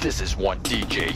This is one DJ.